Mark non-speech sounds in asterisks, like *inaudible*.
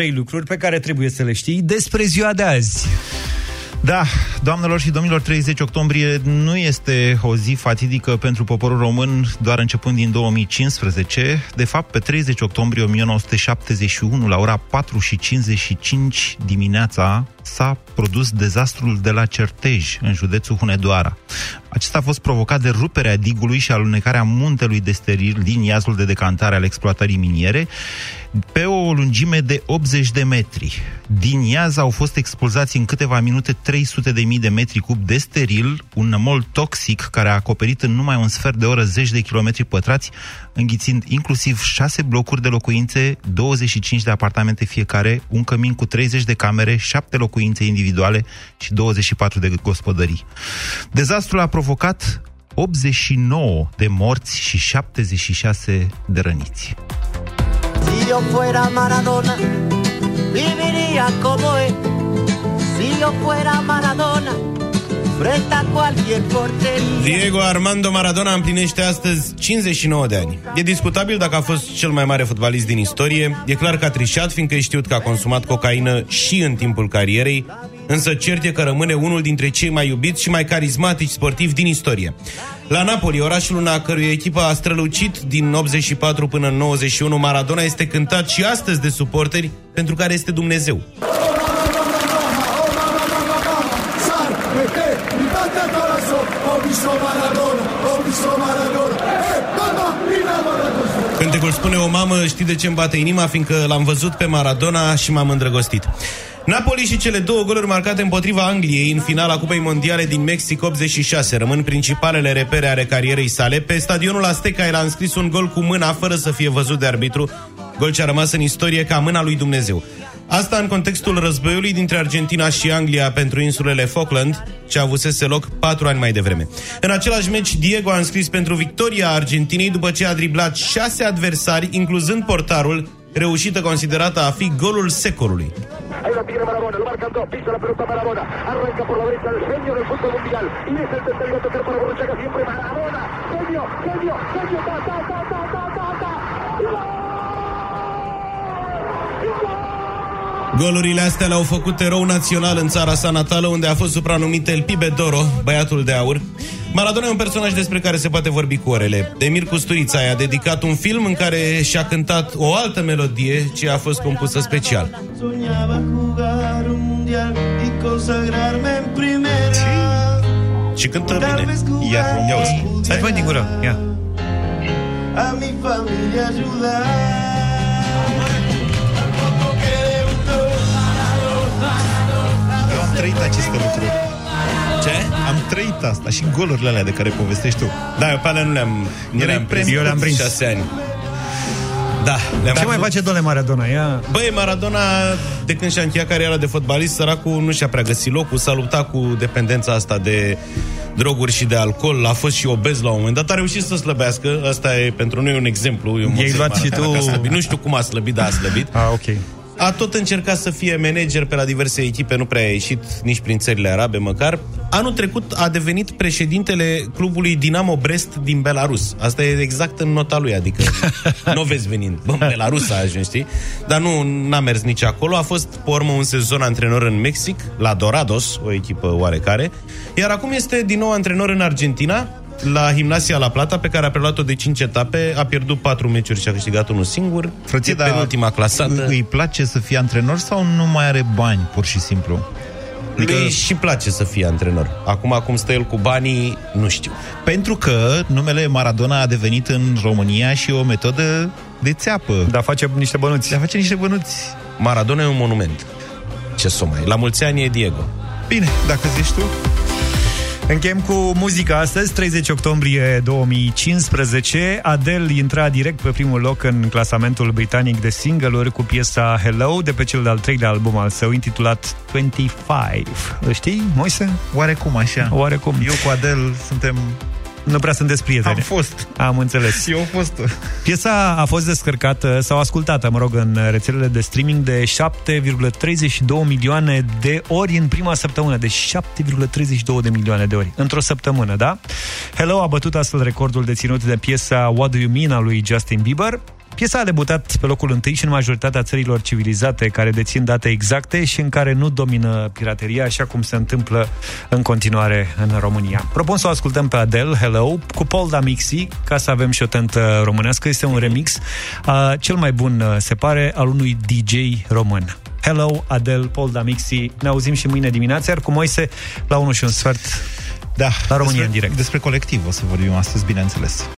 trei lucruri pe care trebuie să le știi despre ziua de azi. Da, doamnelor și domnilor, 30 octombrie nu este o zi fatidică pentru poporul român doar începând din 2015. De fapt, pe 30 octombrie 1971, la ora 4 și 55 dimineața, s-a produs dezastrul de la Certej, în județul Hunedoara. Acesta a fost provocat de ruperea digului și alunecarea muntelui de steril din iazul de decantare al exploatării miniere pe o lungime de 80 de metri. Din iaz au fost expulzați în câteva minute 300 de mii de metri cub de steril, un nămol toxic care a acoperit în numai un sfert de oră zeci de kilometri pătrați, înghițind inclusiv 6 blocuri de locuințe, 25 de apartamente fiecare, un cămin cu 30 de camere, 7 locuințe individuale și 24 de gospodării. Dezastrul a provocat 89 de morți și 76 de răniți. Si yo fuera Maradona, viviría como él. Si yo fuera Maradona, Diego Armando Maradona împlinește astăzi 59 de ani. E discutabil dacă a fost cel mai mare fotbalist din istorie. E clar că a trișat, fiindcă e știut că a consumat cocaină și în timpul carierei, însă cert e că rămâne unul dintre cei mai iubiți și mai carismatici sportivi din istorie. La Napoli, orașul în a cărui echipă a strălucit din 84 până în 91, Maradona este cântat și astăzi de suporteri pentru care este Dumnezeu. Cântecul spune o mamă, știi de ce îmi bate inima? Fiindcă l-am văzut pe Maradona și m-am îndrăgostit. Napoli și cele două goluri marcate împotriva Angliei în finala Cupei Mondiale din Mexic 86 rămân principalele repere ale carierei sale. Pe stadionul Azteca el a înscris un gol cu mâna fără să fie văzut de arbitru, gol ce a rămas în istorie ca mâna lui Dumnezeu. Asta în contextul războiului dintre Argentina și Anglia pentru insulele Falkland, ce avusese loc patru ani mai devreme. În același meci, Diego a înscris pentru victoria Argentinei după ce a driblat șase adversari, incluzând portarul, reușită considerată a fi golul secolului. Ahí lo tiene Marabona, lo marcan dos, pisa la pelota Marabona, arranca por la derecha el genio del fútbol mundial y es el tercero a tocar para Borruchaga siempre Marabona, genio, genio, genio, ta, ta, ta, ta, ta, ta, ta, Golurile astea le-au făcut erou național în țara sa natală, unde a fost supranumit El Pibe Doro, băiatul de aur. Maradona e un personaj despre care se poate vorbi cu orele. Emir Custurița a dedicat un film în care și-a cântat o altă melodie ce a fost compusă special. Și cântă bine. Ia, ia uzi. Stai pe din gură, ia. A mi familia ayudar trăit aceste lucruri. Ce? Am trăit asta și golurile alea de care povestești tu. Da, eu pe alea nu le-am, nu le-am prins. Eu le-am prins. șase ani. Da, le-am Ce mai face dole Maradona? Ia... Băi, Maradona, de când și-a încheiat cariera de fotbalist, săracul nu și-a prea găsit locul, s-a luptat cu dependența asta de droguri și de alcool, a fost și obez la un moment dat, a reușit să slăbească, asta e pentru noi un exemplu. Eu Ei luat și tu... Nu știu cum a slăbit, dar a slăbit. Ah, ok. A tot încercat să fie manager pe la diverse echipe, nu prea a ieșit nici prin țările arabe măcar. Anul trecut a devenit președintele clubului Dinamo Brest din Belarus. Asta e exact în nota lui, adică *laughs* nu o vezi venind. Bă, în Belarus a ajuns, știi? Dar nu n-a mers nici acolo. A fost, pe urmă, un sezon antrenor în Mexic, la Dorados, o echipă oarecare. Iar acum este din nou antrenor în Argentina, la Gimnasia La Plata, pe care a preluat-o de 5 etape, a pierdut 4 meciuri și a câștigat unul singur. Frăție, e ultima clasată. Îi place să fie antrenor sau nu mai are bani, pur și simplu? Adică... Lui și place să fie antrenor. Acum, cum stă el cu banii, nu știu. Pentru că numele Maradona a devenit în România și o metodă de țeapă. Dar face niște bănuți. Dar face niște bănuți. Maradona e un monument. Ce să mai... La mulți ani e Diego. Bine, dacă zici tu... Încheiem cu muzica astăzi, 30 octombrie 2015. Adele intra direct pe primul loc în clasamentul britanic de single-uri cu piesa Hello de pe cel de-al treilea album al său, intitulat 25. Îl știi, Moise? Oarecum așa. Oarecum. Eu cu Adele suntem nu prea sunteți prieteni. Am fost. Am înțeles. Eu am fost. Piesa a fost descărcată sau ascultată, mă rog, în rețelele de streaming de 7,32 milioane de ori în prima săptămână. De 7,32 de milioane de ori. Într-o săptămână, da? Hello a bătut astfel recordul deținut de piesa What Do You Mean a lui Justin Bieber Piesa a debutat pe locul întâi și în majoritatea țărilor civilizate care dețin date exacte și în care nu domină pirateria, așa cum se întâmplă în continuare în România. Propun să o ascultăm pe Adele, Hello, cu Paul Damixi, ca să avem și o tentă românească. Este un remix, uh, cel mai bun, uh, se pare, al unui DJ român. Hello, Adele, Paul Damixi. Ne auzim și mâine dimineață, iar cu Moise la 1 și un sfert da, la România despre, în direct. Despre colectiv o să vorbim astăzi, bineînțeles.